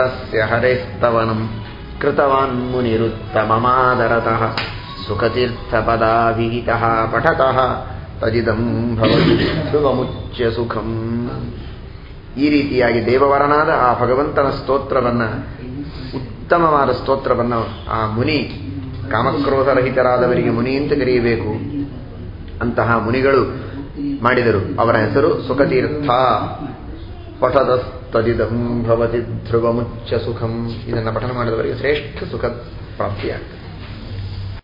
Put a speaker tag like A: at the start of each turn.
A: तस्य हरेस्तवनम् कृतवान् मुनिरुत्तममादरतः सुखतीर्थपदाभिहितः पठतः ತದಿದಂ ಭವತಿ ಧ್ರುವಮುಚ್ಯ ಸುಖಂ ಈ ರೀತಿಯಾಗಿ ದೇವವರನಾದ ಆ ಭಗವಂತನ ಸ್ತೋತ್ರವನ್ನ ಉತ್ತಮವಾದ ಸ್ತೋತ್ರವನ್ನ ಆ ಮುನಿ ಕಾಮಕ್ರೋಧರಹಿತರಾದವರಿಗೆ ಮುನಿ ಅಂತ ಕರೆಯಬೇಕು ಅಂತಹ ಮುನಿಗಳು ಮಾಡಿದರು ಅವರ ಹೆಸರು ಸುಖತೀರ್ಥ ಪಠದಸ್ತದಿದಂ ಭವತಿ ಧ್ರುವಮುಚ್ಚ ಸುಖಂ ಇದನ್ನು ಪಠನ ಮಾಡಿದವರಿಗೆ ಶ್ರೇಷ್ಠ ಸುಖ ಪ್ರಾಪ್ತಿಯಾಗ್ತದೆ.